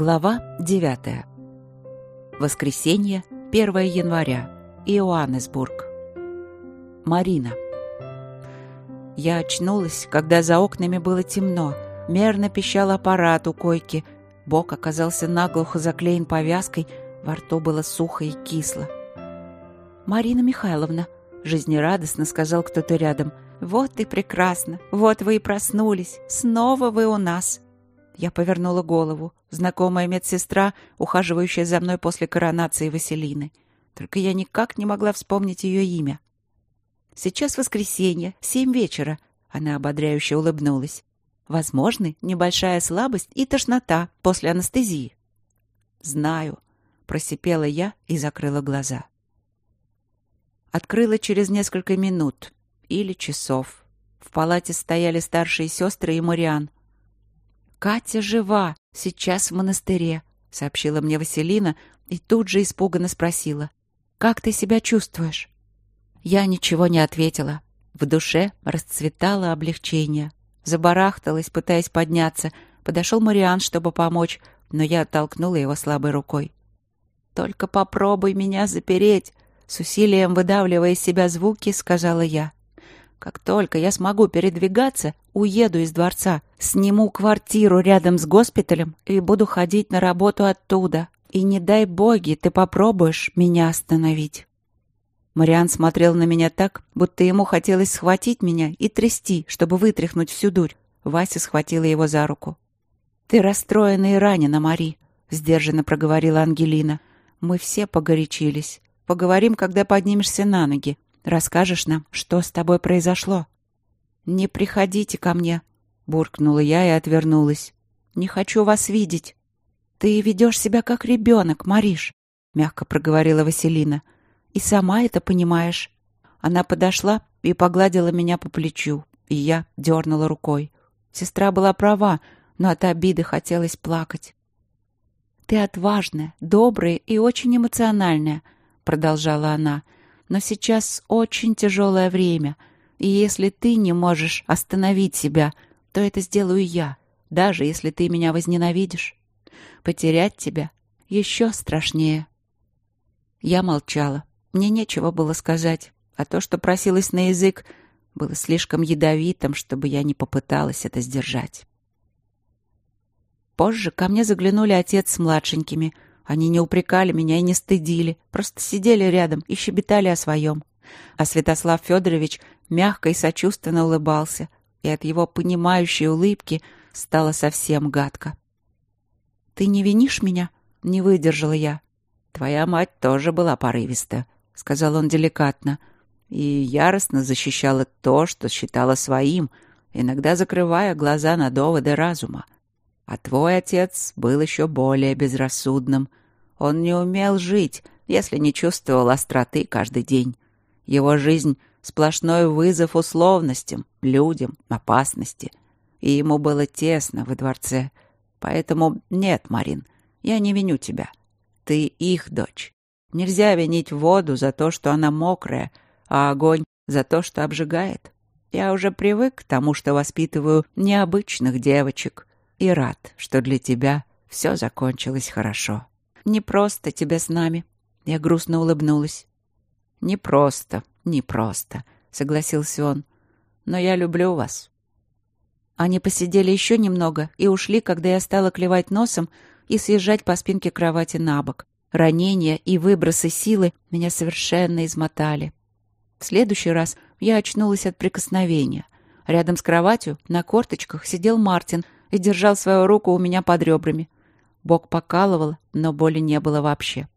Глава 9. Воскресенье, 1 января. Иоаннесбург. Марина. Я очнулась, когда за окнами было темно. Мерно пищал аппарат у койки. Бок оказался наглухо заклеен повязкой, во рту было сухо и кисло. «Марина Михайловна», — жизнерадостно сказал кто-то рядом, — «вот и прекрасно, вот вы и проснулись, снова вы у нас». Я повернула голову. Знакомая медсестра, ухаживающая за мной после коронации Василины. Только я никак не могла вспомнить ее имя. «Сейчас воскресенье, семь вечера», — она ободряюще улыбнулась. «Возможны небольшая слабость и тошнота после анестезии». «Знаю», — просипела я и закрыла глаза. Открыла через несколько минут или часов. В палате стояли старшие сестры и Мариан. «Катя жива, сейчас в монастыре», — сообщила мне Василина и тут же испуганно спросила. «Как ты себя чувствуешь?» Я ничего не ответила. В душе расцветало облегчение. Забарахталась, пытаясь подняться. Подошел Мариан, чтобы помочь, но я оттолкнула его слабой рукой. «Только попробуй меня запереть!» С усилием выдавливая из себя звуки, сказала я. Как только я смогу передвигаться, уеду из дворца, сниму квартиру рядом с госпиталем и буду ходить на работу оттуда. И не дай боги, ты попробуешь меня остановить. Мариан смотрел на меня так, будто ему хотелось схватить меня и трясти, чтобы вытряхнуть всю дурь. Вася схватила его за руку. «Ты расстроена и ранена, Мари», — сдержанно проговорила Ангелина. «Мы все погорячились. Поговорим, когда поднимешься на ноги. Расскажешь нам, что с тобой произошло?» «Не приходите ко мне», — буркнула я и отвернулась. «Не хочу вас видеть». «Ты ведешь себя как ребенок, Мариш», — мягко проговорила Василина. «И сама это понимаешь». Она подошла и погладила меня по плечу, и я дернула рукой. Сестра была права, но от обиды хотелось плакать. «Ты отважная, добрая и очень эмоциональная», — продолжала она, — но сейчас очень тяжелое время, и если ты не можешь остановить себя, то это сделаю я, даже если ты меня возненавидишь. Потерять тебя еще страшнее. Я молчала. Мне нечего было сказать, а то, что просилось на язык, было слишком ядовитым, чтобы я не попыталась это сдержать. Позже ко мне заглянули отец с младшенькими — они не упрекали меня и не стыдили, просто сидели рядом и щебетали о своем. А Святослав Федорович мягко и сочувственно улыбался, и от его понимающей улыбки стало совсем гадко. «Ты не винишь меня?» — не выдержала я. «Твоя мать тоже была порывиста», — сказал он деликатно, и яростно защищала то, что считала своим, иногда закрывая глаза на доводы разума. А твой отец был еще более безрассудным — он не умел жить, если не чувствовал остроты каждый день. Его жизнь — сплошной вызов условностям, людям, опасности. И ему было тесно во дворце. Поэтому нет, Марин, я не виню тебя. Ты их дочь. Нельзя винить воду за то, что она мокрая, а огонь за то, что обжигает. Я уже привык к тому, что воспитываю необычных девочек, и рад, что для тебя все закончилось хорошо. Не просто тебе с нами. Я грустно улыбнулась. Не просто, не просто, согласился он. Но я люблю вас. Они посидели еще немного и ушли, когда я стала клевать носом и съезжать по спинке кровати на бок. Ранения и выбросы силы меня совершенно измотали. В следующий раз я очнулась от прикосновения. Рядом с кроватью на корточках сидел Мартин и держал свою руку у меня под ребрами. Бок покалывал, но боли не было вообще.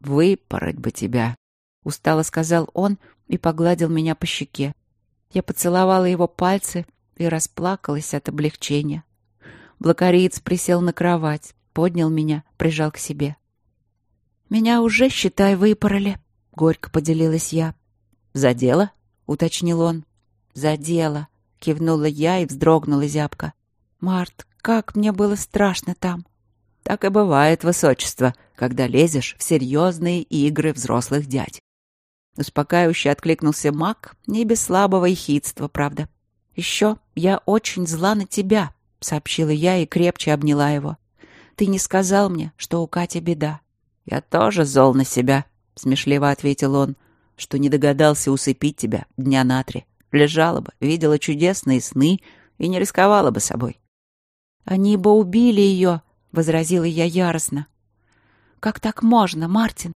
«Выпороть бы тебя!» — устало сказал он и погладил меня по щеке. Я поцеловала его пальцы и расплакалась от облегчения. Блокариец присел на кровать, поднял меня, прижал к себе. «Меня уже, считай, выпороли», — горько поделилась я. «За дело?» — уточнил он. «За дело», — кивнула я и вздрогнула зябко. «Март, как мне было страшно там!» Так и бывает, высочество, когда лезешь в серьезные игры взрослых дядь. Успокаивающе откликнулся маг, не без слабого ехидства, правда. «Еще я очень зла на тебя», — сообщила я и крепче обняла его. Ты не сказал мне, что у Кати беда». «Я тоже зол на себя», — смешливо ответил он, «что не догадался усыпить тебя дня на три. Лежала бы, видела чудесные сны и не рисковала бы собой». «Они бы убили ее», — возразила я яростно. «Как так можно, Мартин?»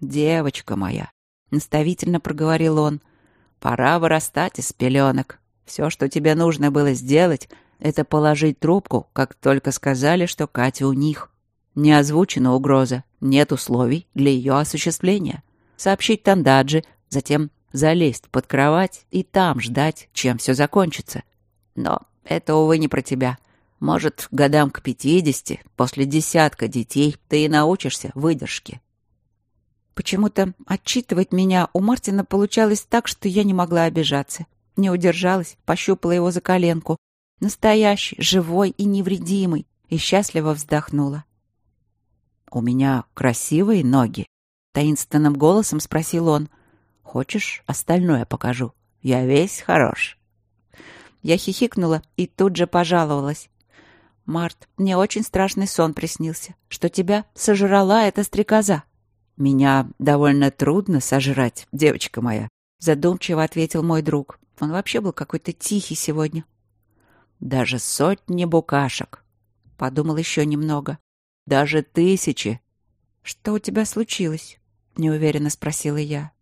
«Девочка моя», — наставительно проговорил он, «пора вырастать из пеленок. Все, что тебе нужно было сделать, это положить трубку, как только сказали, что Катя у них. Не озвучена угроза, нет условий для ее осуществления. Сообщить Тандаджи, затем залезть под кровать и там ждать, чем все закончится. Но это, увы, не про тебя. Может, годам к пятидесяти, после десятка детей, ты и научишься выдержке. Почему-то отчитывать меня у Мартина получалось так, что я не могла обижаться. Не удержалась, пощупала его за коленку. Настоящий, живой и невредимый. И счастливо вздохнула. «У меня красивые ноги?» — таинственным голосом спросил он. «Хочешь, остальное покажу? Я весь хорош». Я хихикнула и тут же пожаловалась. «Март, мне очень страшный сон приснился, что тебя сожрала эта стрекоза». «Меня довольно трудно сожрать, девочка моя», — задумчиво ответил мой друг. Он вообще был какой-то тихий сегодня. «Даже сотни букашек», — подумал еще немного. «Даже тысячи». «Что у тебя случилось?» — неуверенно спросила я.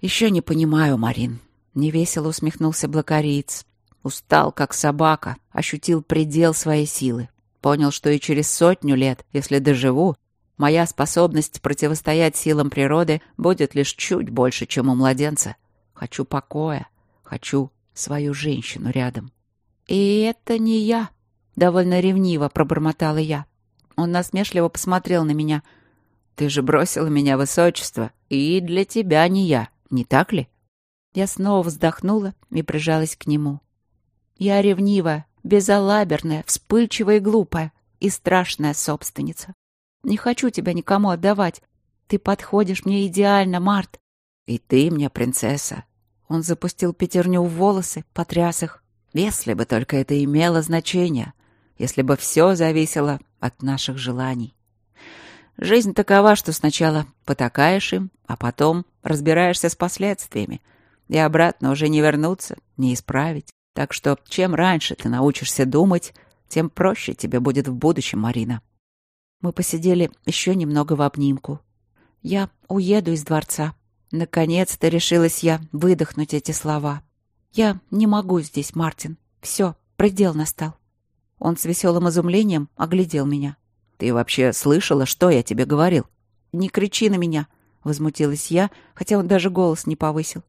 «Еще не понимаю, Марин», — невесело усмехнулся блокариец. Устал, как собака, ощутил предел своей силы. Понял, что и через сотню лет, если доживу, Моя способность противостоять силам природы будет лишь чуть больше, чем у младенца. Хочу покоя, хочу свою женщину рядом. «И это не я», — довольно ревниво пробормотала я. Он насмешливо посмотрел на меня. «Ты же бросила меня, высочество, и для тебя не я, не так ли?» Я снова вздохнула и прижалась к нему. «Я ревнивая, безалаберная, вспыльчивая и глупая, и страшная собственница. Не хочу тебя никому отдавать. Ты подходишь мне идеально, Март. И ты мне принцесса. Он запустил пятерню в волосы, потряс их. Если бы только это имело значение, если бы все зависело от наших желаний. Жизнь такова, что сначала потакаешь им, а потом разбираешься с последствиями. И обратно уже не вернуться, не исправить. Так что чем раньше ты научишься думать, тем проще тебе будет в будущем, Марина. Мы посидели еще немного в обнимку. Я уеду из дворца. Наконец-то решилась я выдохнуть эти слова. Я не могу здесь, Мартин. Все, предел настал. Он с веселым изумлением оглядел меня. «Ты вообще слышала, что я тебе говорил?» «Не кричи на меня!» — возмутилась я, хотя он даже голос не повысил.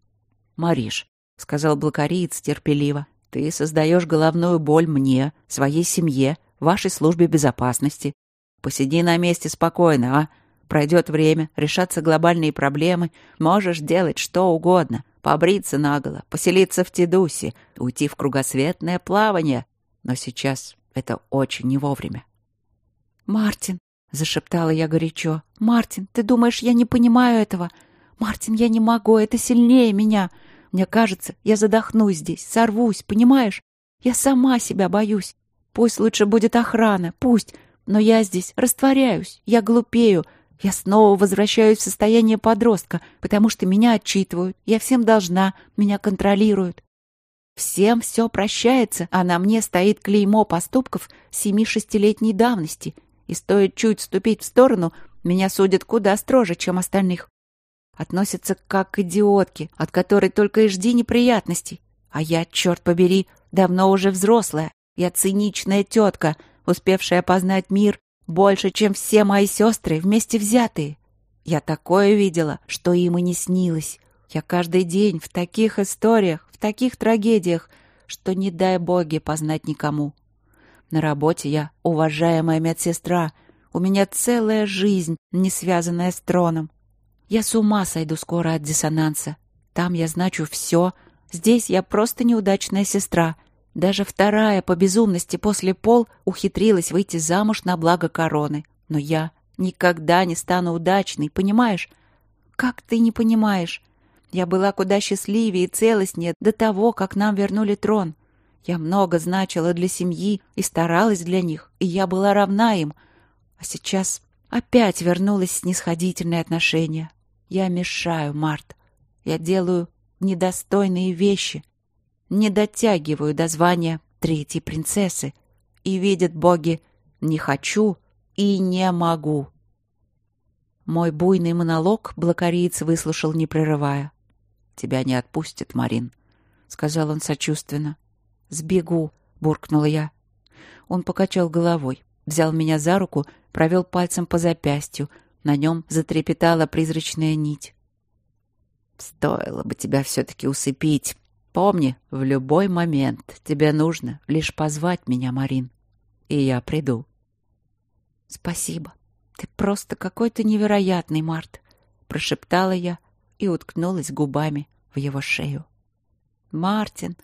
«Мариш», — сказал блокариец терпеливо, — «ты создаешь головную боль мне, своей семье, вашей службе безопасности. Посиди на месте спокойно, а? Пройдет время, решатся глобальные проблемы, можешь делать что угодно. Побриться наголо, поселиться в Тедусе, уйти в кругосветное плавание. Но сейчас это очень не вовремя. «Мартин», — зашептала я горячо, — «Мартин, ты думаешь, я не понимаю этого? Мартин, я не могу, это сильнее меня. Мне кажется, я задохнусь здесь, сорвусь, понимаешь? Я сама себя боюсь. Пусть лучше будет охрана, пусть, но я здесь растворяюсь, я глупею, я снова возвращаюсь в состояние подростка, потому что меня отчитывают, я всем должна, меня контролируют. Всем все прощается, а на мне стоит клеймо поступков семи-шестилетней давности, и стоит чуть ступить в сторону, меня судят куда строже, чем остальных. Относятся как к идиотке, от которой только и жди неприятностей. А я, черт побери, давно уже взрослая. Я циничная тетка, успевшая познать мир больше, чем все мои сестры вместе взятые. Я такое видела, что им и не снилось. Я каждый день в таких историях, в таких трагедиях, что не дай боги познать никому. На работе я уважаемая медсестра. У меня целая жизнь, не связанная с троном. Я с ума сойду скоро от диссонанса. Там я значу все. Здесь я просто неудачная сестра — даже вторая по безумности после Пол ухитрилась выйти замуж на благо короны. Но я никогда не стану удачной, понимаешь? Как ты не понимаешь? Я была куда счастливее и целостнее до того, как нам вернули трон. Я много значила для семьи и старалась для них, и я была равна им — А сейчас опять вернулось снисходительное отношение. Я мешаю, Март. Я делаю недостойные вещи. Не дотягиваю до звания третьей принцессы. И видят боги «не хочу» и «не могу». Мой буйный монолог блокариец выслушал, не прерывая. «Тебя не отпустит, Марин», — сказал он сочувственно. «Сбегу», — буркнула я. Он покачал головой, взял меня за руку, провел пальцем по запястью. На нем затрепетала призрачная нить. «Стоило бы тебя все-таки усыпить. Помни, в любой момент тебе нужно лишь позвать меня, Марин, и я приду». «Спасибо. Ты просто какой-то невероятный, Март», — прошептала я и уткнулась губами в его шею. «Мартин,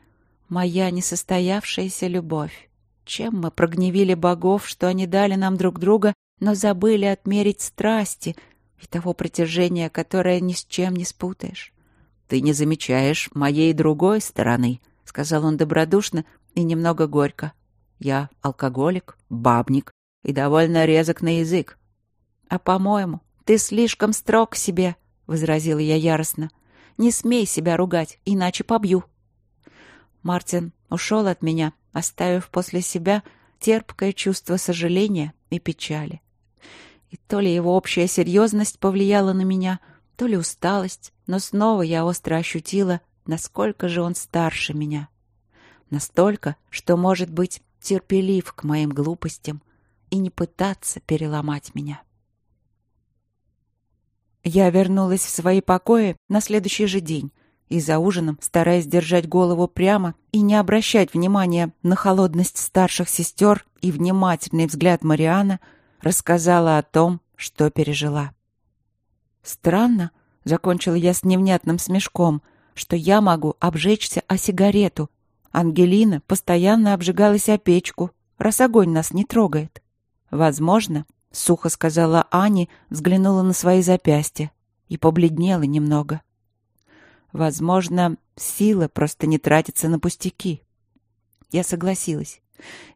моя несостоявшаяся любовь». Чем мы прогневили богов, что они дали нам друг друга, но забыли отмерить страсти и того притяжения, которое ни с чем не спутаешь? «Ты не замечаешь моей другой стороны», — сказал он добродушно и немного горько. «Я алкоголик, бабник и довольно резок на язык». «А, по-моему, ты слишком строг к себе», — возразила я яростно. «Не смей себя ругать, иначе побью». Мартин ушел от меня, оставив после себя терпкое чувство сожаления и печали. И то ли его общая серьезность повлияла на меня, то ли усталость, но снова я остро ощутила, насколько же он старше меня. Настолько, что может быть терпелив к моим глупостям и не пытаться переломать меня. Я вернулась в свои покои на следующий же день, и за ужином, стараясь держать голову прямо и не обращать внимания на холодность старших сестер и внимательный взгляд Мариана, рассказала о том, что пережила. «Странно», — закончила я с невнятным смешком, «что я могу обжечься о сигарету. Ангелина постоянно обжигалась о печку, раз огонь нас не трогает». «Возможно», — сухо сказала Ани, взглянула на свои запястья и побледнела немного. Возможно, сила просто не тратится на пустяки. Я согласилась.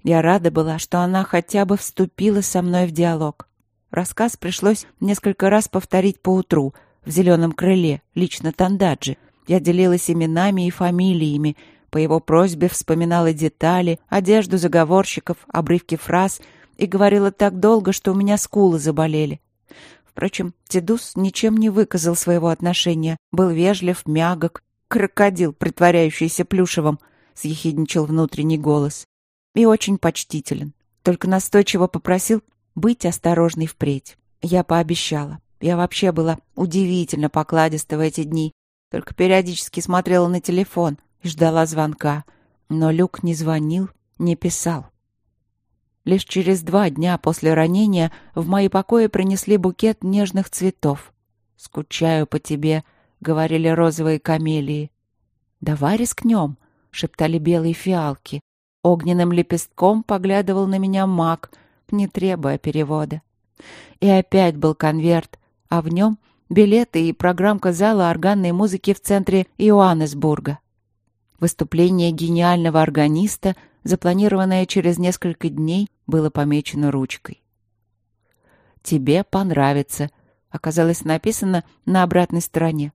Я рада была, что она хотя бы вступила со мной в диалог. Рассказ пришлось несколько раз повторить по утру в зеленом крыле, лично Тандаджи. Я делилась именами и фамилиями, по его просьбе вспоминала детали, одежду заговорщиков, обрывки фраз и говорила так долго, что у меня скулы заболели. Впрочем, Тедус ничем не выказал своего отношения, был вежлив, мягок, крокодил, притворяющийся плюшевым, съехидничал внутренний голос, и очень почтителен. Только настойчиво попросил быть осторожной впредь. Я пообещала. Я вообще была удивительно покладиста в эти дни, только периодически смотрела на телефон и ждала звонка. Но Люк не звонил, не писал. Лишь через два дня после ранения в мои покои принесли букет нежных цветов. «Скучаю по тебе», — говорили розовые камелии. «Давай рискнем», — шептали белые фиалки. Огненным лепестком поглядывал на меня маг, не требуя перевода. И опять был конверт, а в нем билеты и программка зала органной музыки в центре Иоаннесбурга. Выступление гениального органиста запланированное через несколько дней, было помечено ручкой. «Тебе понравится», — оказалось написано на обратной стороне.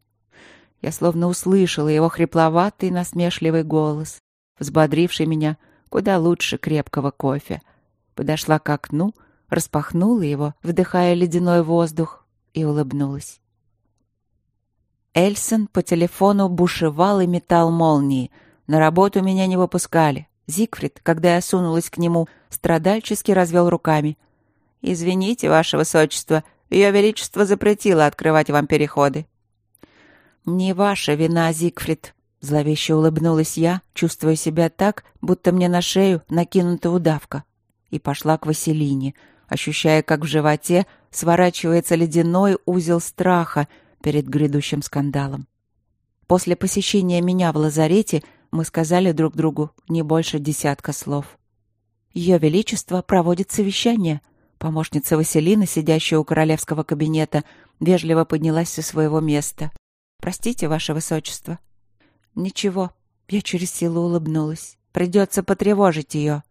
Я словно услышала его хрипловатый насмешливый голос, взбодривший меня куда лучше крепкого кофе. Подошла к окну, распахнула его, вдыхая ледяной воздух, и улыбнулась. Эльсон по телефону бушевал и метал молнии. На работу меня не выпускали. Зигфрид, когда я сунулась к нему, страдальчески развел руками. «Извините, ваше высочество, ее величество запретило открывать вам переходы». «Не ваша вина, Зигфрид», — зловеще улыбнулась я, чувствуя себя так, будто мне на шею накинута удавка. И пошла к Василине, ощущая, как в животе сворачивается ледяной узел страха перед грядущим скандалом. После посещения меня в лазарете мы сказали друг другу не больше десятка слов. Ее Величество проводит совещание. Помощница Василина, сидящая у королевского кабинета, вежливо поднялась со своего места. «Простите, Ваше Высочество». «Ничего». Я через силу улыбнулась. «Придется потревожить ее».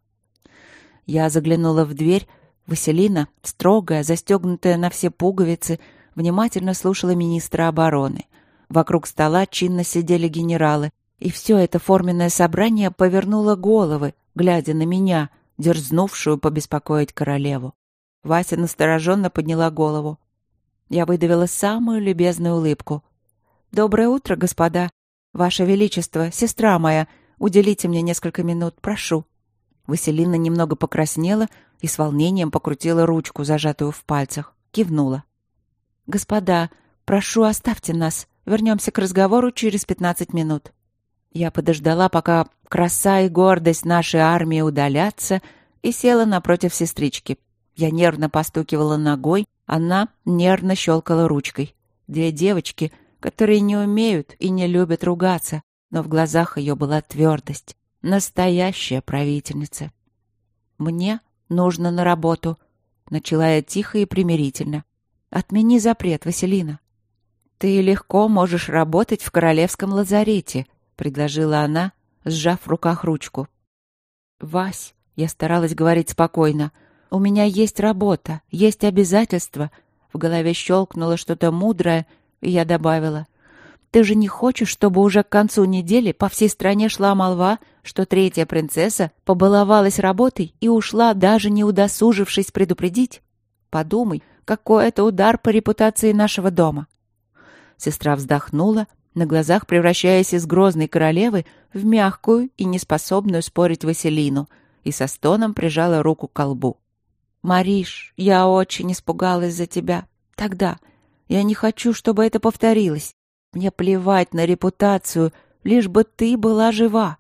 Я заглянула в дверь, Василина, строгая, застегнутая на все пуговицы, внимательно слушала министра обороны. Вокруг стола чинно сидели генералы, и все это форменное собрание повернуло головы, глядя на меня, дерзнувшую побеспокоить королеву. Вася настороженно подняла голову. Я выдавила самую любезную улыбку. «Доброе утро, господа! Ваше Величество, сестра моя, уделите мне несколько минут, прошу». Василина немного покраснела и с волнением покрутила ручку, зажатую в пальцах. Кивнула. «Господа, прошу, оставьте нас. Вернемся к разговору через пятнадцать минут». Я подождала, пока краса и гордость нашей армии удалятся, и села напротив сестрички. Я нервно постукивала ногой, она нервно щелкала ручкой. Две девочки, которые не умеют и не любят ругаться, но в глазах ее была твердость. Настоящая правительница. «Мне нужно на работу», — начала я тихо и примирительно. «Отмени запрет, Василина». «Ты легко можешь работать в королевском лазарете», — предложила она, сжав в руках ручку. «Вась», — я старалась говорить спокойно, — «у меня есть работа, есть обязательства». В голове щелкнуло что-то мудрое, я добавила. «Ты же не хочешь, чтобы уже к концу недели по всей стране шла молва, что третья принцесса побаловалась работой и ушла, даже не удосужившись предупредить? Подумай, какой это удар по репутации нашего дома!» Сестра вздохнула, на глазах превращаясь из грозной королевы в мягкую и неспособную спорить Василину, и со стоном прижала руку к колбу. «Мариш, я очень испугалась за тебя. Тогда. Я не хочу, чтобы это повторилось. Мне плевать на репутацию, лишь бы ты была жива.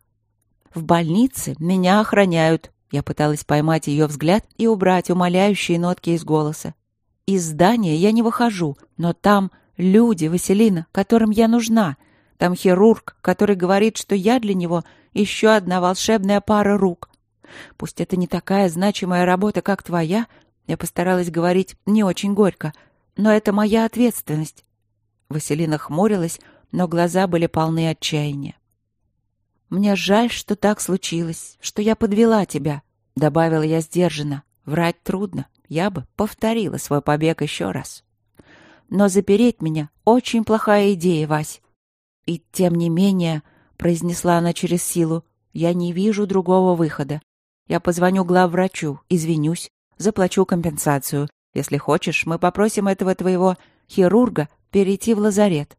В больнице меня охраняют». Я пыталась поймать ее взгляд и убрать умоляющие нотки из голоса. «Из здания я не выхожу, но там Люди, Василина, которым я нужна. Там хирург, который говорит, что я для него еще одна волшебная пара рук. Пусть это не такая значимая работа, как твоя, я постаралась говорить не очень горько, но это моя ответственность. Василина хмурилась, но глаза были полны отчаяния. «Мне жаль, что так случилось, что я подвела тебя», — добавила я сдержанно. «Врать трудно. Я бы повторила свой побег еще раз». Но запереть меня — очень плохая идея, Вась. И тем не менее, — произнесла она через силу, — я не вижу другого выхода. Я позвоню главврачу, извинюсь, заплачу компенсацию. Если хочешь, мы попросим этого твоего хирурга перейти в лазарет.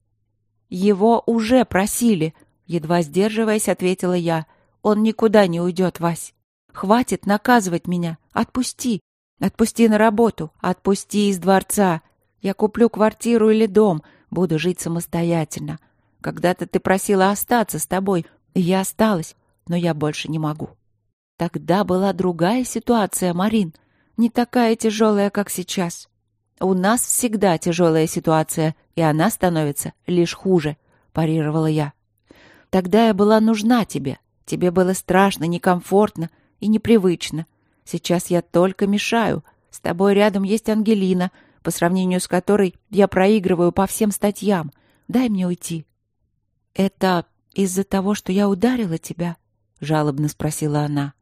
Его уже просили, едва сдерживаясь, ответила я. Он никуда не уйдет, Вась. Хватит наказывать меня. Отпусти. Отпусти на работу. Отпусти из дворца. Я куплю квартиру или дом, буду жить самостоятельно. Когда-то ты просила остаться с тобой, и я осталась, но я больше не могу. Тогда была другая ситуация, Марин, не такая тяжелая, как сейчас. У нас всегда тяжелая ситуация, и она становится лишь хуже, парировала я. Тогда я была нужна тебе. Тебе было страшно, некомфортно и непривычно. Сейчас я только мешаю. С тобой рядом есть Ангелина, по сравнению с которой я проигрываю по всем статьям. Дай мне уйти». «Это из-за того, что я ударила тебя?» — жалобно спросила она.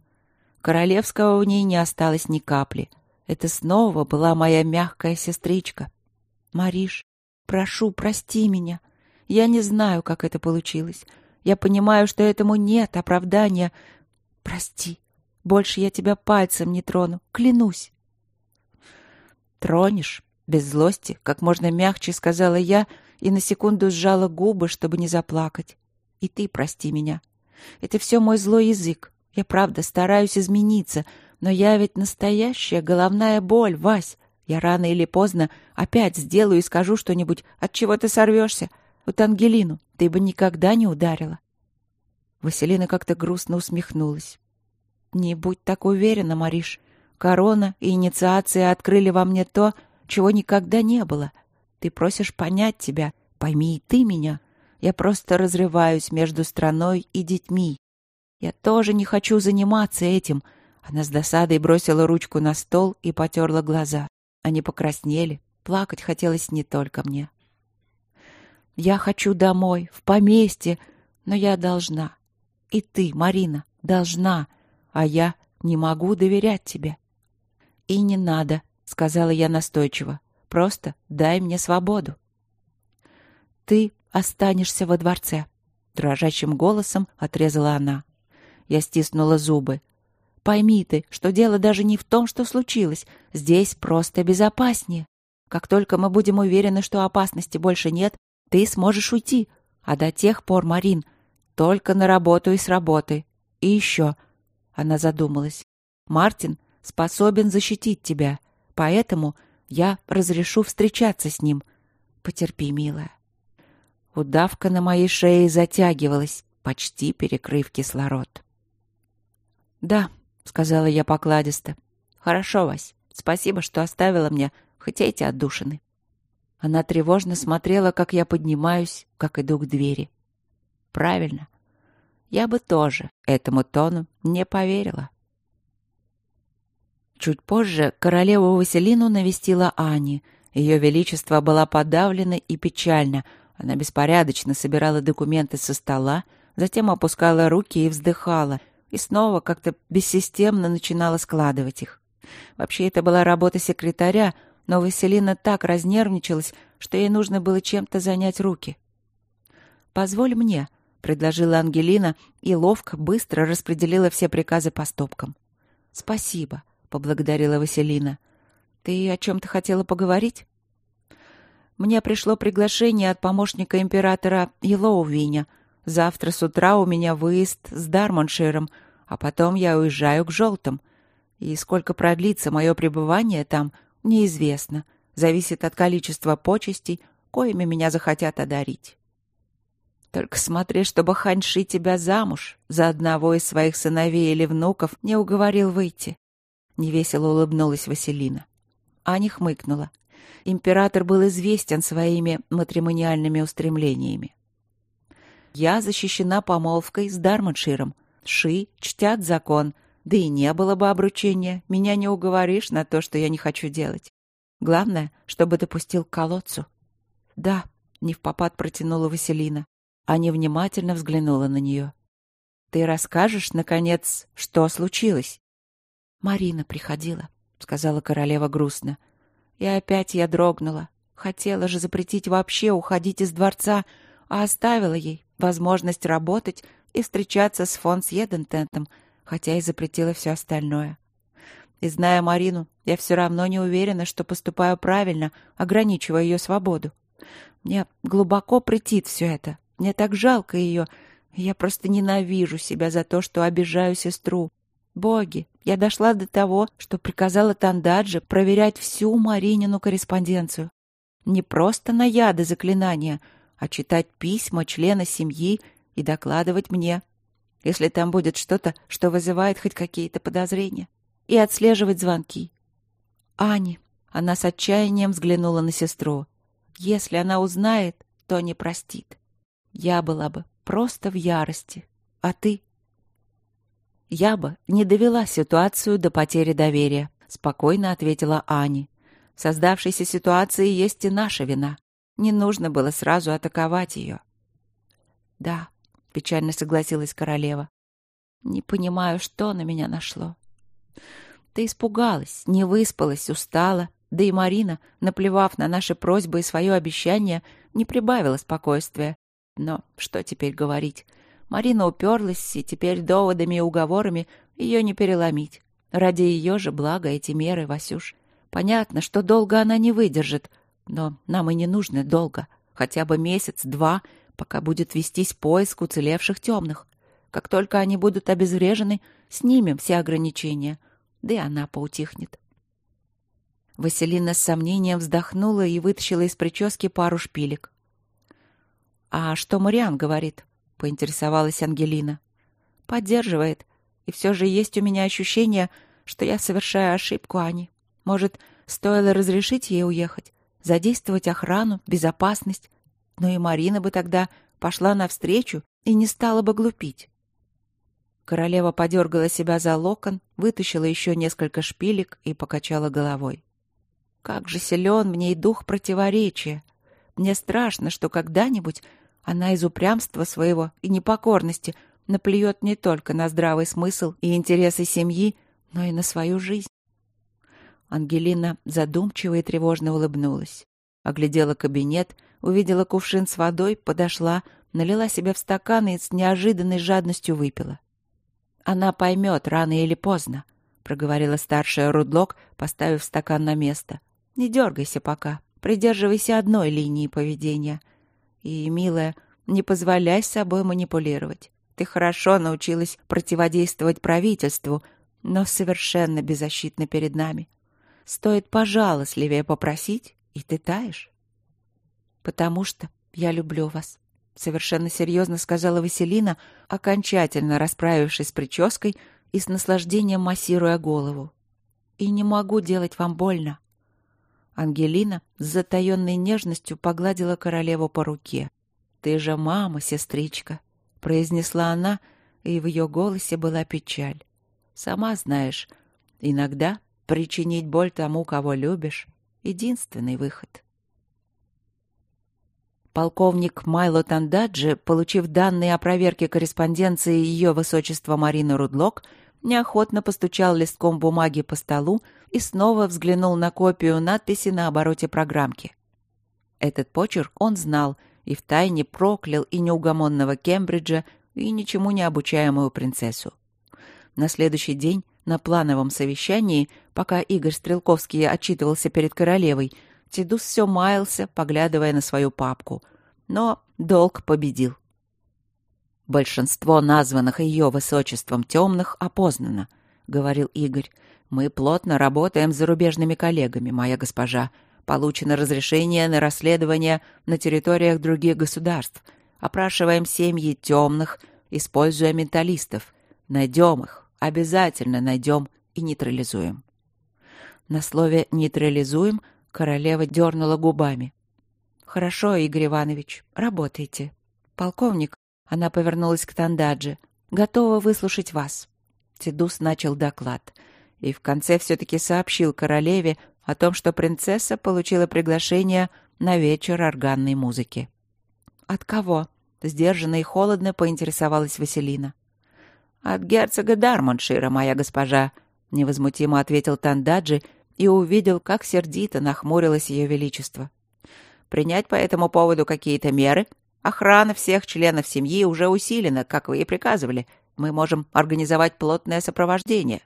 Королевского в ней не осталось ни капли. Это снова была моя мягкая сестричка. «Мариш, прошу, прости меня. Я не знаю, как это получилось. Я понимаю, что этому нет оправдания. Прости. Больше я тебя пальцем не трону, клянусь». «Тронешь, без злости, как можно мягче сказала я и на секунду сжала губы, чтобы не заплакать. И ты прости меня. Это все мой злой язык. Я правда стараюсь измениться, но я ведь настоящая головная боль, Вась. Я рано или поздно опять сделаю и скажу что-нибудь, от чего ты сорвешься. Вот Ангелину ты бы никогда не ударила. Василина как-то грустно усмехнулась. «Не будь так уверена, Мариш. Корона и инициация открыли во мне то, чего никогда не было. Ты просишь понять тебя, пойми и ты меня. Я просто разрываюсь между страной и детьми. Я тоже не хочу заниматься этим. Она с досадой бросила ручку на стол и потерла глаза. Они покраснели. Плакать хотелось не только мне. Я хочу домой, в поместье, но я должна. И ты, Марина, должна, а я не могу доверять тебе. «И не надо», — сказала я настойчиво. «Просто дай мне свободу». «Ты останешься во дворце», — дрожащим голосом отрезала она. Я стиснула зубы. «Пойми ты, что дело даже не в том, что случилось. Здесь просто безопаснее. Как только мы будем уверены, что опасности больше нет, ты сможешь уйти. А до тех пор, Марин, только на работу и с работы. И еще...» Она задумалась. «Мартин способен защитить тебя, поэтому я разрешу встречаться с ним. Потерпи, милая». Удавка на моей шее затягивалась, почти перекрыв кислород. «Да», — сказала я покладисто. «Хорошо, Вась. Спасибо, что оставила мне хоть эти отдушины». Она тревожно смотрела, как я поднимаюсь, как иду к двери. «Правильно. Я бы тоже этому тону не поверила». Чуть позже королеву Василину навестила Ани. Ее величество была подавлена и печальна — она беспорядочно собирала документы со стола, затем опускала руки и вздыхала, и снова как-то бессистемно начинала складывать их. Вообще, это была работа секретаря, но Василина так разнервничалась, что ей нужно было чем-то занять руки. «Позволь мне», — предложила Ангелина и ловко, быстро распределила все приказы по стопкам. «Спасибо», — поблагодарила Василина. «Ты о чем-то хотела поговорить?» Мне пришло приглашение от помощника императора Елоувиня. Завтра с утра у меня выезд с Дармонширом, а потом я уезжаю к Желтым. И сколько продлится мое пребывание там, неизвестно. Зависит от количества почестей, коими меня захотят одарить. Только смотри, чтобы Ханьши тебя замуж за одного из своих сыновей или внуков не уговорил выйти. Невесело улыбнулась Василина. Аня хмыкнула император был известен своими матримониальными устремлениями. Я защищена помолвкой с Дарманширом. Ши чтят закон, да и не было бы обручения. Меня не уговоришь на то, что я не хочу делать. Главное, чтобы допустил к колодцу. Да, не в попад протянула Василина. а внимательно взглянула на нее. Ты расскажешь, наконец, что случилось? Марина приходила, сказала королева грустно. И опять я дрогнула. Хотела же запретить вообще уходить из дворца, а оставила ей возможность работать и встречаться с фон Сьедентентом, хотя и запретила все остальное. И зная Марину, я все равно не уверена, что поступаю правильно, ограничивая ее свободу. Мне глубоко претит все это. Мне так жалко ее. Я просто ненавижу себя за то, что обижаю сестру. Боги, я дошла до того, что приказала Тандаджи проверять всю Маринину корреспонденцию. Не просто на яды заклинания, а читать письма члена семьи и докладывать мне, если там будет что-то, что вызывает хоть какие-то подозрения, и отслеживать звонки. Ани, она с отчаянием взглянула на сестру. Если она узнает, то не простит. Я была бы просто в ярости. А ты? «Я бы не довела ситуацию до потери доверия», — спокойно ответила Ани. «В создавшейся ситуации есть и наша вина. Не нужно было сразу атаковать ее». «Да», — печально согласилась королева. «Не понимаю, что на меня нашло». «Ты испугалась, не выспалась, устала, да и Марина, наплевав на наши просьбы и свое обещание, не прибавила спокойствия. Но что теперь говорить? Марина уперлась, и теперь доводами и уговорами ее не переломить. Ради ее же блага эти меры, Васюш. Понятно, что долго она не выдержит, но нам и не нужно долго. Хотя бы месяц-два, пока будет вестись поиск уцелевших темных. Как только они будут обезврежены, снимем все ограничения. Да и она поутихнет. Василина с сомнением вздохнула и вытащила из прически пару шпилек. «А что Мариан говорит?» поинтересовалась Ангелина. Поддерживает. И все же есть у меня ощущение, что я совершаю ошибку Ани. Может, стоило разрешить ей уехать, задействовать охрану, безопасность. Но и Марина бы тогда пошла навстречу и не стала бы глупить. Королева подергала себя за локон, вытащила еще несколько шпилек и покачала головой. Как же силен в ней дух противоречия! Мне страшно, что когда-нибудь она из упрямства своего и непокорности наплюет не только на здравый смысл и интересы семьи, но и на свою жизнь. Ангелина задумчиво и тревожно улыбнулась. Оглядела кабинет, увидела кувшин с водой, подошла, налила себе в стакан и с неожиданной жадностью выпила. «Она поймет рано или поздно», — проговорила старшая Рудлок, поставив стакан на место. «Не дергайся пока, придерживайся одной линии поведения. И, милая, не позволяй собой манипулировать. Ты хорошо научилась противодействовать правительству, но совершенно беззащитна перед нами. Стоит пожалостливее попросить, и ты таешь. Потому что я люблю вас, совершенно серьезно сказала Василина, окончательно расправившись с прической и с наслаждением массируя голову. И не могу делать вам больно. Ангелина с затаенной нежностью погладила королеву по руке. «Ты же мама, сестричка», — произнесла она, и в ее голосе была печаль. «Сама знаешь, иногда причинить боль тому, кого любишь, — единственный выход». Полковник Майло Тандаджи, получив данные о проверке корреспонденции ее высочества Марины Рудлок, неохотно постучал листком бумаги по столу и снова взглянул на копию надписи на обороте программки. Этот почерк он знал — и втайне проклял и неугомонного Кембриджа, и ничему не обучаемую принцессу. На следующий день на плановом совещании, пока Игорь Стрелковский отчитывался перед королевой, Тидус все маялся, поглядывая на свою папку. Но долг победил. «Большинство названных ее высочеством темных опознано», — говорил Игорь. «Мы плотно работаем с зарубежными коллегами, моя госпожа. Получено разрешение на расследование на территориях других государств. Опрашиваем семьи темных, используя менталистов. Найдем их, обязательно найдем и нейтрализуем. На слове «нейтрализуем» королева дернула губами. «Хорошо, Игорь Иванович, работайте. Полковник», — она повернулась к Тандаджи, — «готова выслушать вас». Тедус начал доклад и в конце все-таки сообщил королеве о том, что принцесса получила приглашение на вечер органной музыки. «От кого?» — сдержанно и холодно поинтересовалась Василина. «От герцога Дармоншира, моя госпожа», — невозмутимо ответил Тандаджи и увидел, как сердито нахмурилось ее величество. «Принять по этому поводу какие-то меры? Охрана всех членов семьи уже усилена, как вы и приказывали. Мы можем организовать плотное сопровождение».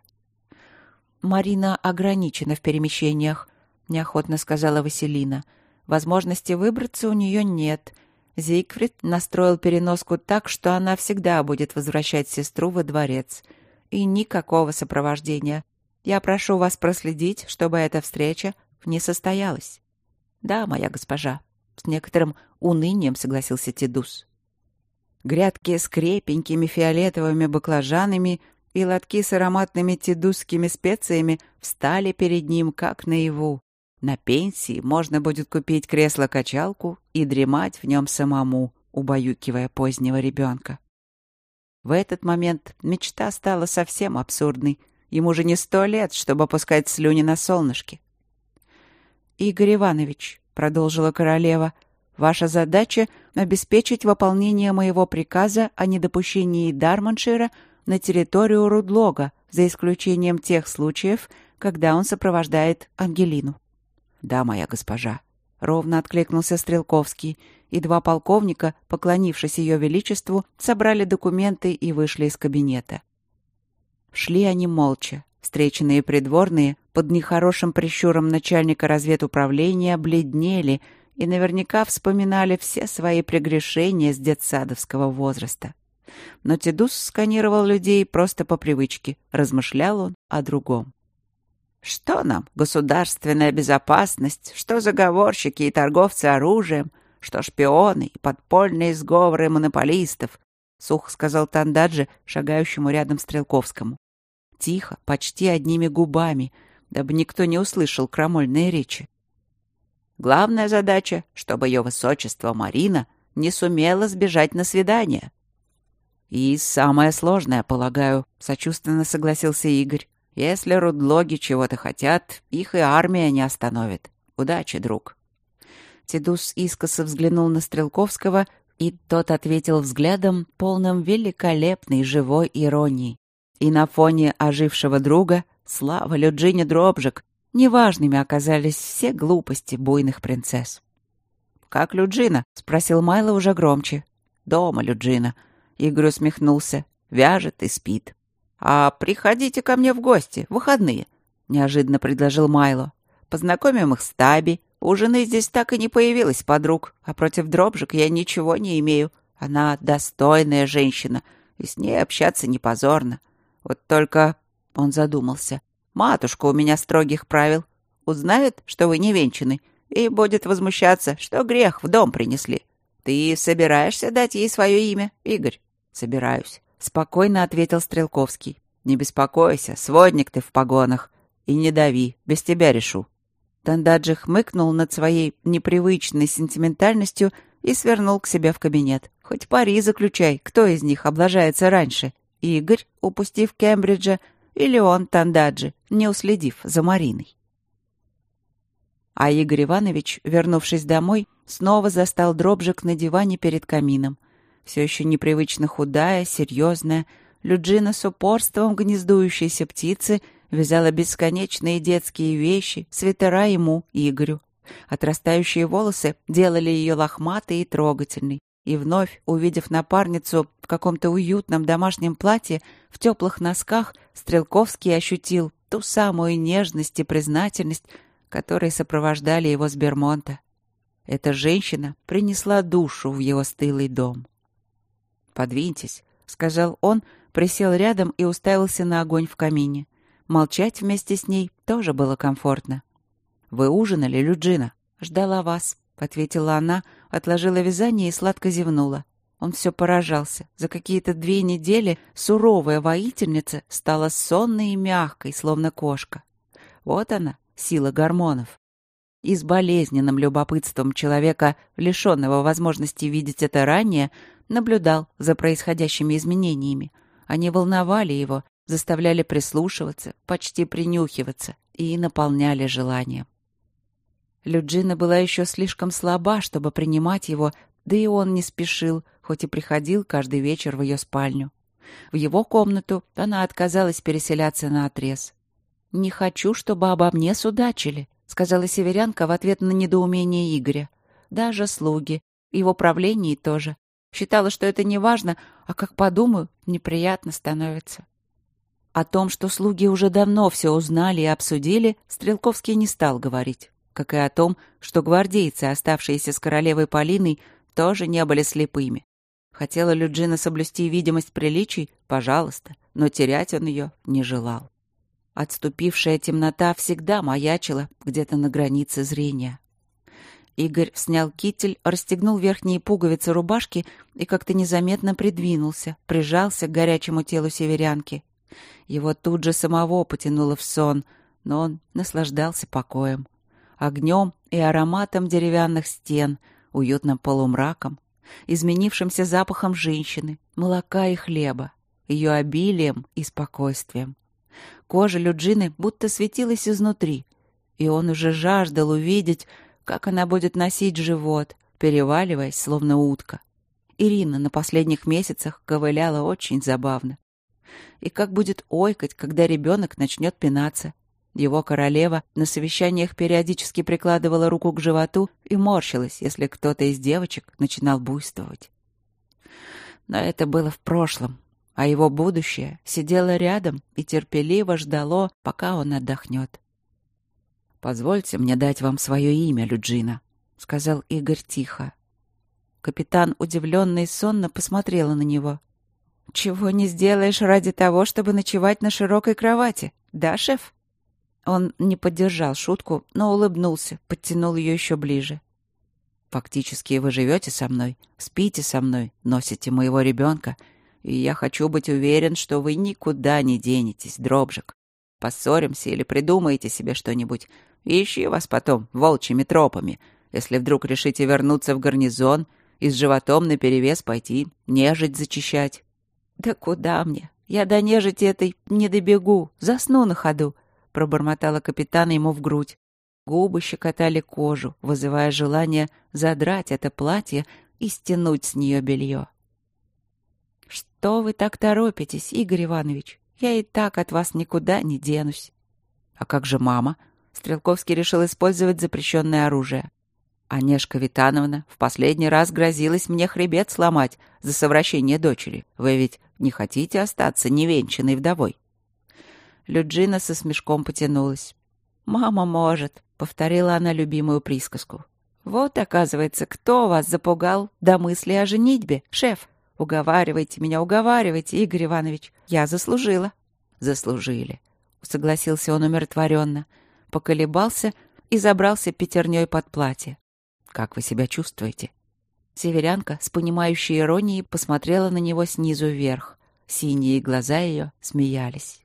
«Марина ограничена в перемещениях», — неохотно сказала Василина. «Возможности выбраться у нее нет. Зигфрид настроил переноску так, что она всегда будет возвращать сестру во дворец. И никакого сопровождения. Я прошу вас проследить, чтобы эта встреча не состоялась». «Да, моя госпожа», — с некоторым унынием согласился Тедус. Грядки с крепенькими фиолетовыми баклажанами — и лотки с ароматными тедусскими специями встали перед ним как наяву. На пенсии можно будет купить кресло-качалку и дремать в нем самому, убаюкивая позднего ребенка. В этот момент мечта стала совсем абсурдной. Ему же не сто лет, чтобы опускать слюни на солнышке. «Игорь Иванович», — продолжила королева, — «ваша задача — обеспечить выполнение моего приказа о недопущении Дарманшира на территорию Рудлога, за исключением тех случаев, когда он сопровождает Ангелину. «Да, моя госпожа», — ровно откликнулся Стрелковский, и два полковника, поклонившись ее величеству, собрали документы и вышли из кабинета. Шли они молча. Встреченные придворные под нехорошим прищуром начальника разведуправления бледнели и наверняка вспоминали все свои прегрешения с детсадовского возраста. Но Тедус сканировал людей просто по привычке. Размышлял он о другом. Что нам государственная безопасность, что заговорщики и торговцы оружием, что шпионы и подпольные сговоры монополистов, — сухо сказал Тандаджи, шагающему рядом Стрелковскому. Тихо, почти одними губами, дабы никто не услышал крамольные речи. Главная задача, чтобы ее высочество Марина не сумела сбежать на свидание. «И самое сложное, полагаю», — сочувственно согласился Игорь. «Если рудлоги чего-то хотят, их и армия не остановит. Удачи, друг». Тедус искоса взглянул на Стрелковского, и тот ответил взглядом, полным великолепной живой иронии. И на фоне ожившего друга слава Люджине Дробжик Неважными оказались все глупости буйных принцесс. «Как Люджина?» — спросил Майло уже громче. «Дома Люджина». Игорь усмехнулся. «Вяжет и спит». «А приходите ко мне в гости, в выходные», — неожиданно предложил Майло. «Познакомим их с Таби. У жены здесь так и не появилась подруг, а против Дробжик я ничего не имею. Она достойная женщина, и с ней общаться не позорно. Вот только...» — он задумался. «Матушка у меня строгих правил. Узнает, что вы не венчаны, и будет возмущаться, что грех в дом принесли. Ты собираешься дать ей свое имя, Игорь?» «Собираюсь», — спокойно ответил Стрелковский. «Не беспокойся, сводник ты в погонах. И не дави, без тебя решу». Тандаджи хмыкнул над своей непривычной сентиментальностью и свернул к себе в кабинет. Хоть пари заключай, кто из них облажается раньше. Игорь, упустив Кембриджа, или он, Тандаджи, не уследив за Мариной. А Игорь Иванович, вернувшись домой, снова застал дробжик на диване перед камином. Все еще непривычно худая, серьезная, Люджина с упорством гнездующейся птицы вязала бесконечные детские вещи, свитера ему, Игорю. Отрастающие волосы делали ее лохматой и трогательной. И вновь, увидев напарницу в каком-то уютном домашнем платье, в теплых носках, Стрелковский ощутил ту самую нежность и признательность, которые сопровождали его с Бермонта. Эта женщина принесла душу в его стылый дом. «Подвиньтесь», — сказал он, присел рядом и уставился на огонь в камине. Молчать вместе с ней тоже было комфортно. «Вы ужинали, Люджина?» «Ждала вас», — ответила она, отложила вязание и сладко зевнула. Он все поражался. За какие-то две недели суровая воительница стала сонной и мягкой, словно кошка. Вот она, сила гормонов. И с болезненным любопытством человека, лишенного возможности видеть это ранее, наблюдал за происходящими изменениями. Они волновали его, заставляли прислушиваться, почти принюхиваться и наполняли желанием. Люджина была еще слишком слаба, чтобы принимать его, да и он не спешил, хоть и приходил каждый вечер в ее спальню. В его комнату она отказалась переселяться на отрез. «Не хочу, чтобы обо мне судачили», — сказала северянка в ответ на недоумение Игоря. «Даже слуги. И в управлении тоже. Считала, что это не важно, а как подумаю, неприятно становится». О том, что слуги уже давно все узнали и обсудили, Стрелковский не стал говорить. Как и о том, что гвардейцы, оставшиеся с королевой Полиной, тоже не были слепыми. Хотела Люджина соблюсти видимость приличий? Пожалуйста. Но терять он ее не желал. Отступившая темнота всегда маячила где-то на границе зрения. Игорь снял китель, расстегнул верхние пуговицы рубашки и как-то незаметно придвинулся, прижался к горячему телу северянки. Его тут же самого потянуло в сон, но он наслаждался покоем. Огнем и ароматом деревянных стен, уютным полумраком, изменившимся запахом женщины, молока и хлеба, ее обилием и спокойствием. Кожа Люджины будто светилась изнутри, и он уже жаждал увидеть, как она будет носить живот, переваливаясь, словно утка. Ирина на последних месяцах ковыляла очень забавно. И как будет ойкать, когда ребенок начнет пинаться. Его королева на совещаниях периодически прикладывала руку к животу и морщилась, если кто-то из девочек начинал буйствовать. Но это было в прошлом, а его будущее сидело рядом и терпеливо ждало, пока он отдохнет. «Позвольте мне дать вам свое имя, Люджина», — сказал Игорь тихо. Капитан, удивленно и сонно, посмотрела на него. «Чего не сделаешь ради того, чтобы ночевать на широкой кровати, да, шеф?» Он не поддержал шутку, но улыбнулся, подтянул ее еще ближе. «Фактически вы живете со мной, спите со мной, носите моего ребенка — и я хочу быть уверен, что вы никуда не денетесь, дробжик. Поссоримся или придумаете себе что-нибудь. Ищи вас потом волчьими тропами, если вдруг решите вернуться в гарнизон и с животом наперевес пойти нежить зачищать. Да куда мне? Я до нежити этой не добегу, засну на ходу, пробормотала капитан ему в грудь. Губы щекотали кожу, вызывая желание задрать это платье и стянуть с нее белье. «Что вы так торопитесь, Игорь Иванович? Я и так от вас никуда не денусь». «А как же мама?» — Стрелковский решил использовать запрещенное оружие. Онежка Витановна в последний раз грозилась мне хребет сломать за совращение дочери. Вы ведь не хотите остаться невенчанной вдовой?» Люджина со смешком потянулась. «Мама может», — повторила она любимую присказку. «Вот, оказывается, кто вас запугал до мысли о женитьбе, шеф? Уговаривайте меня, уговаривайте, Игорь Иванович. Я заслужила». «Заслужили», — согласился он умиротворенно, поколебался и забрался пятерней под платье. Как вы себя чувствуете?» Северянка с понимающей иронией посмотрела на него снизу вверх. Синие глаза ее смеялись.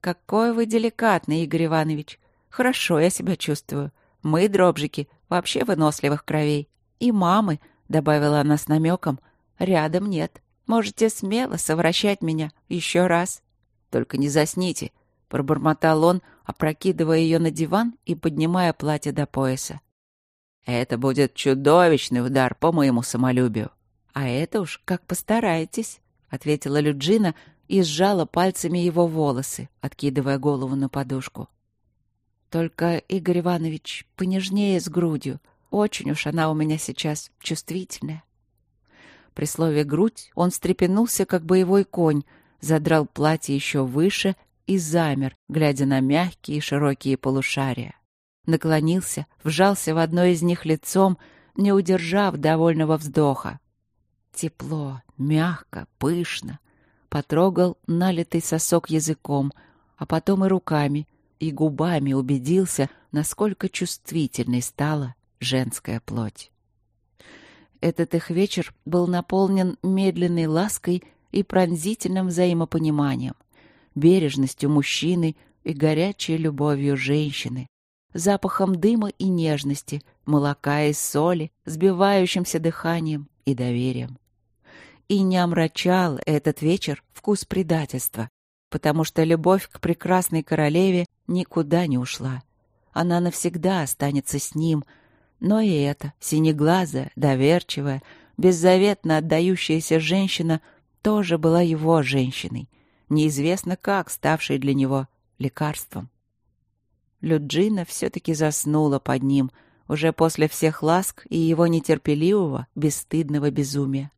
«Какой вы деликатный, Игорь Иванович! Хорошо я себя чувствую. Мы, дробжики, вообще выносливых кровей. И мамы, — добавила она с намеком, — рядом нет. Можете смело совращать меня еще раз. Только не засните, — пробормотал он, опрокидывая ее на диван и поднимая платье до пояса. Это будет чудовищный удар по моему самолюбию. А это уж как постараетесь, ответила Люджина и сжала пальцами его волосы, откидывая голову на подушку. Только, Игорь Иванович, понежнее с грудью. Очень уж она у меня сейчас чувствительная. При слове «грудь» он встрепенулся, как боевой конь, задрал платье еще выше и замер, глядя на мягкие широкие полушария наклонился, вжался в одно из них лицом, не удержав довольного вздоха. Тепло, мягко, пышно. Потрогал налитый сосок языком, а потом и руками, и губами убедился, насколько чувствительной стала женская плоть. Этот их вечер был наполнен медленной лаской и пронзительным взаимопониманием, бережностью мужчины и горячей любовью женщины, запахом дыма и нежности, молока и соли, сбивающимся дыханием и доверием. И не омрачал этот вечер вкус предательства, потому что любовь к прекрасной королеве никуда не ушла. Она навсегда останется с ним, но и эта синеглазая, доверчивая, беззаветно отдающаяся женщина тоже была его женщиной, неизвестно как ставшей для него лекарством. Люджина все-таки заснула под ним, уже после всех ласк и его нетерпеливого, бесстыдного безумия.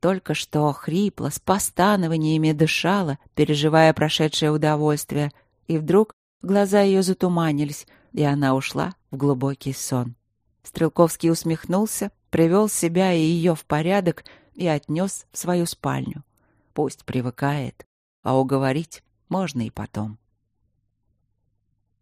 Только что хрипло, с постанованиями дышала, переживая прошедшее удовольствие, и вдруг глаза ее затуманились, и она ушла в глубокий сон. Стрелковский усмехнулся, привел себя и ее в порядок и отнес в свою спальню. Пусть привыкает, а уговорить можно и потом.